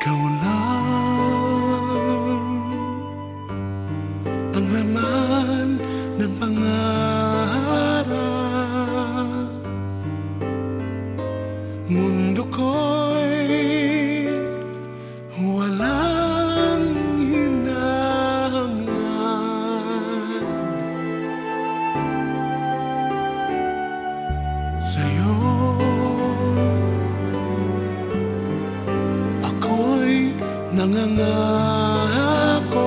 Ikaw lang Ang laman ng pangalan Nanganga ako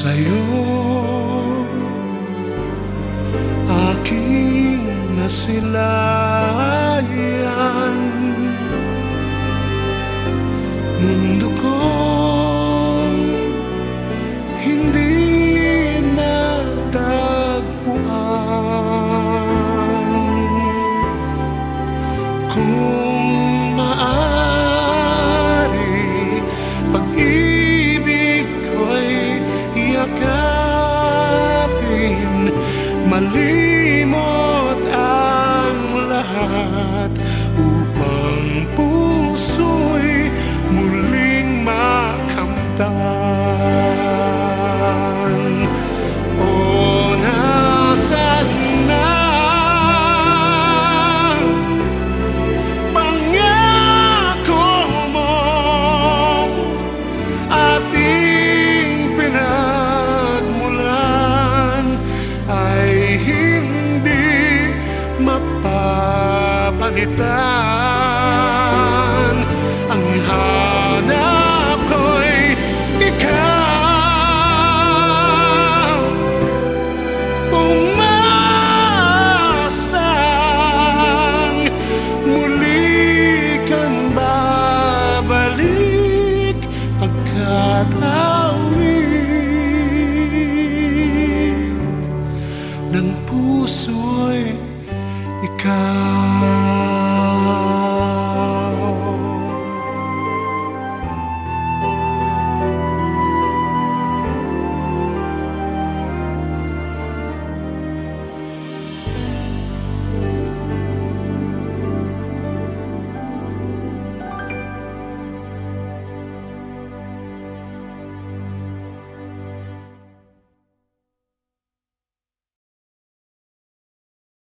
sa'yo aking nasilayan. Mm-hmm. guitarra.